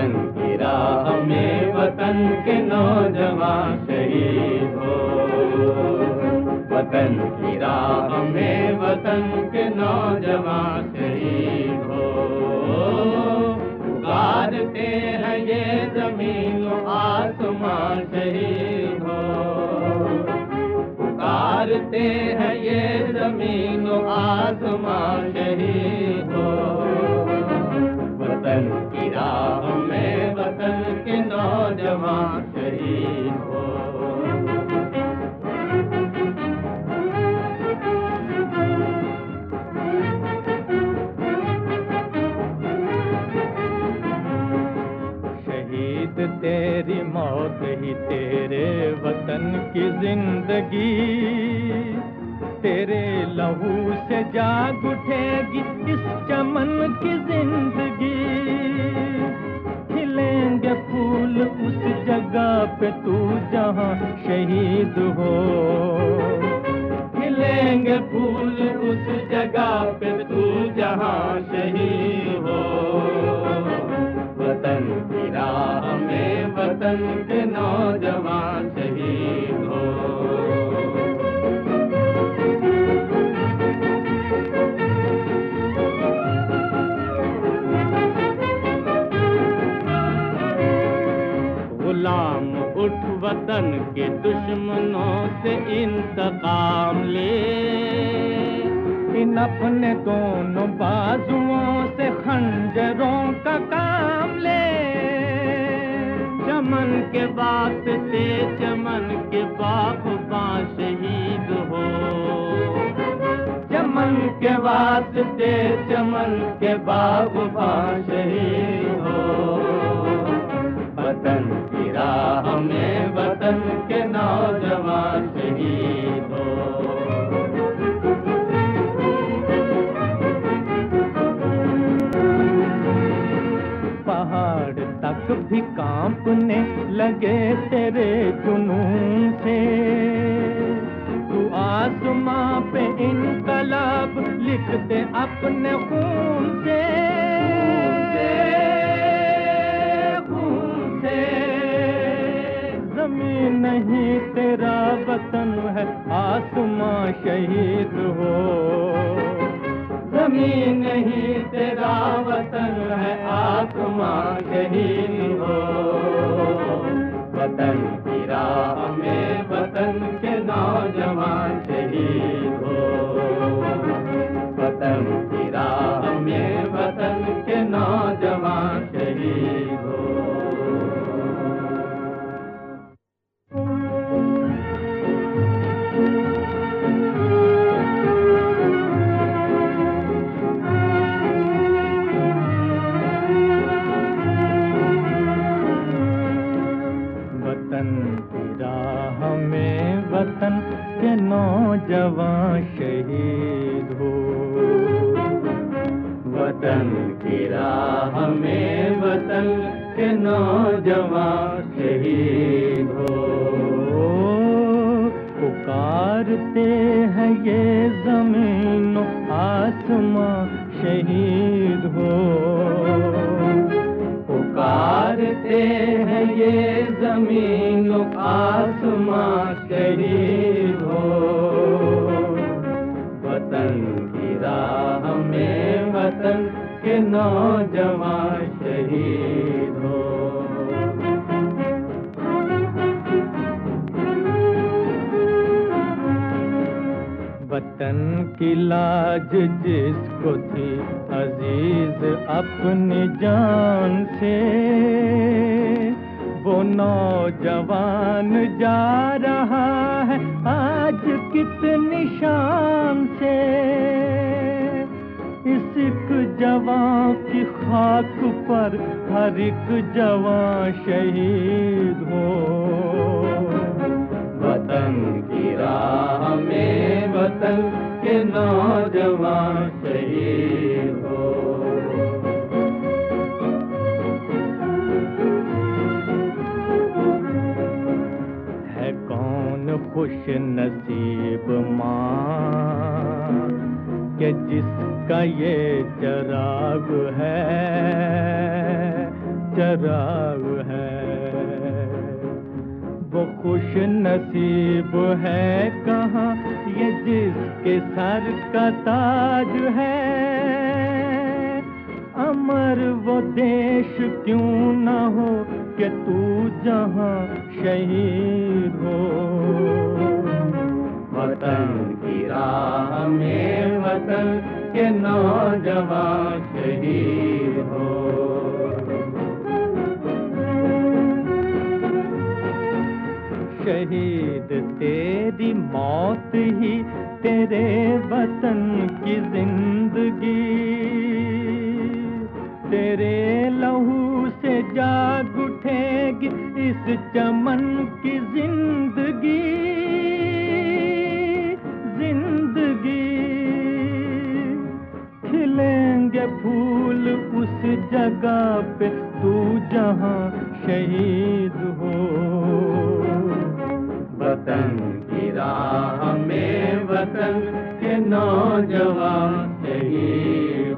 کی راہ میں وطن کے نوجوان شہید ہو۔ وطن کی راہ میں وطن کے نوجوان شہید ہو۔ پکارتے ہیں یہ زمین و آسمان شہید ہو۔ پکارتے ہیں یہ زمین و آسمان شہید موت ہی تیرے وطن کی زندگی۔ تیرے لہو سے جاگ اٹھے گی اس چمن کی زندگی۔ کھلیں گے پھول اس جگہ پہ تو جہاں شہید ہو۔ کھلیں گے پھول اس جگہ پہ تو جہاں وطن کے نوجوان شہید ہو۔ غلام اٹھ وطن کے دشمنوں سے انتقام لے۔ ان اپنے دونوں بازوؤں سے خنجروں کا کام لے۔ چمن کے واسطے چمن کے باپ باں شہید ہو؟ چمن کے واسطے چمن کے باغ باں شہید تک بھی کانپنے لگے تیرے جنون سے۔ تو آسماں پہ انقلاب لکھ دے اپنے خون سے۔ خون سے۔ زمین نہیں، تیرا وطن ہے، آسماں شہید ہو۔ زمین نہیں، تیرا وطن ہے آسمان شہید کے نوجوان شہید ہو۔ وطن کی راہ میں وطن کے نوجوان شہید ہو۔ پکارتے ہیں یہ زمین و آسماں شہید ہو۔ پکارتے ہیں یہ زمین و آسمان شہید وطن کی لاج جس کو تھی عزیز اپنی جان سے۔ وہ نوجوان جا رہا ہے آج کتنی شان سے۔ اس ایک جوان کی خاک پر ہر ایک جوان شہید ہو۔ وطن کی راہ میں وطن کے نوجوان شہید ہو۔ ہے کون خوش نصیب ماں کہ جس کا یہ چراغ ہے چراغ ہے۔ خوش نصیب ہے کہاں یہ جس کے سر کا تاج ہے؟ امر وہ دیش کیوں نہ ہو کہ تو جہاں شہید ہو۔ وطن کی راہ میں وطن کے نوجوان شہید تیری موت ہی تیرے وطن کی زندگی۔ تیرے لہو سے جاگ اٹھے گی اس چمن کی زندگی۔ زندگی۔ کھلیں گے پھول اس جگہ پہ تو جہاں شہید ہو۔ وطن کی راہ میں وطن کے نوجوان شہید